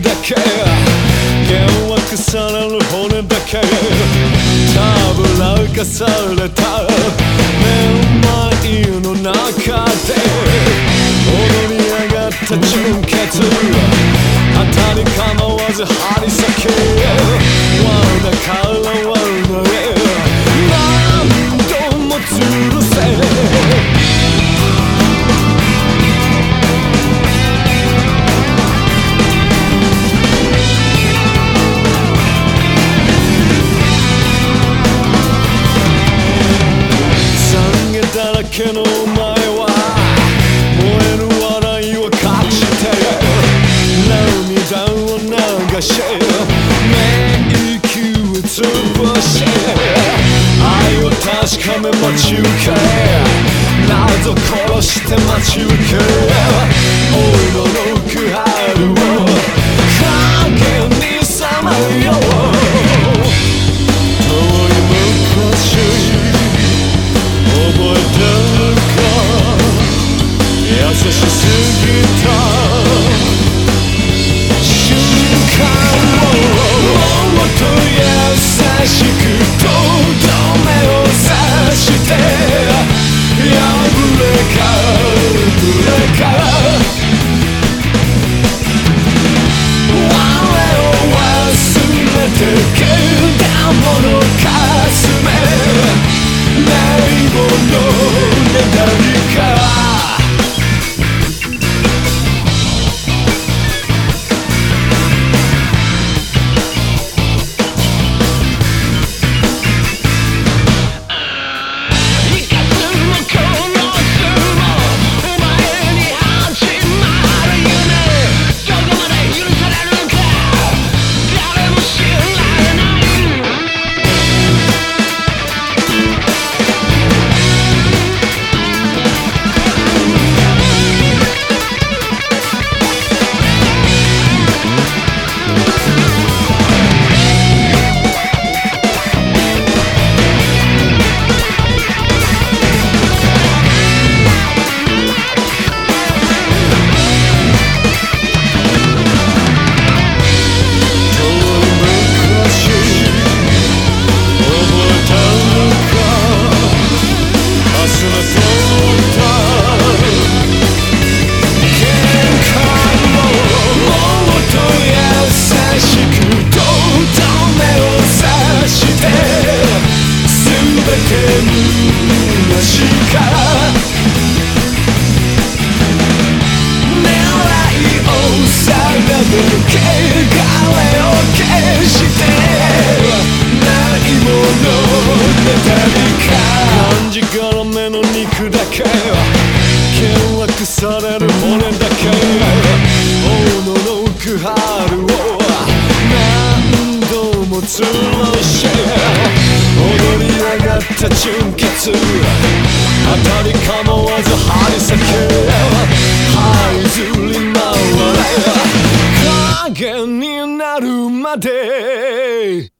け幻惑される骨だけ。たぶらかされためまいの中で踊り上がった純潔。当たり構わず張り裂けけのお前は燃える笑いを隠して。涙を流し迷宮を潰し愛を確かめ待ち受け。謎殺して待ち受け。瞬間をもっと優し全て虚しか狙いを定め汚れを消してないもので何か感じから目の肉だけ険悪される骨だけおののく春を何て純潔。当たり構わず張り裂け。這いずり回れ。影になるまで。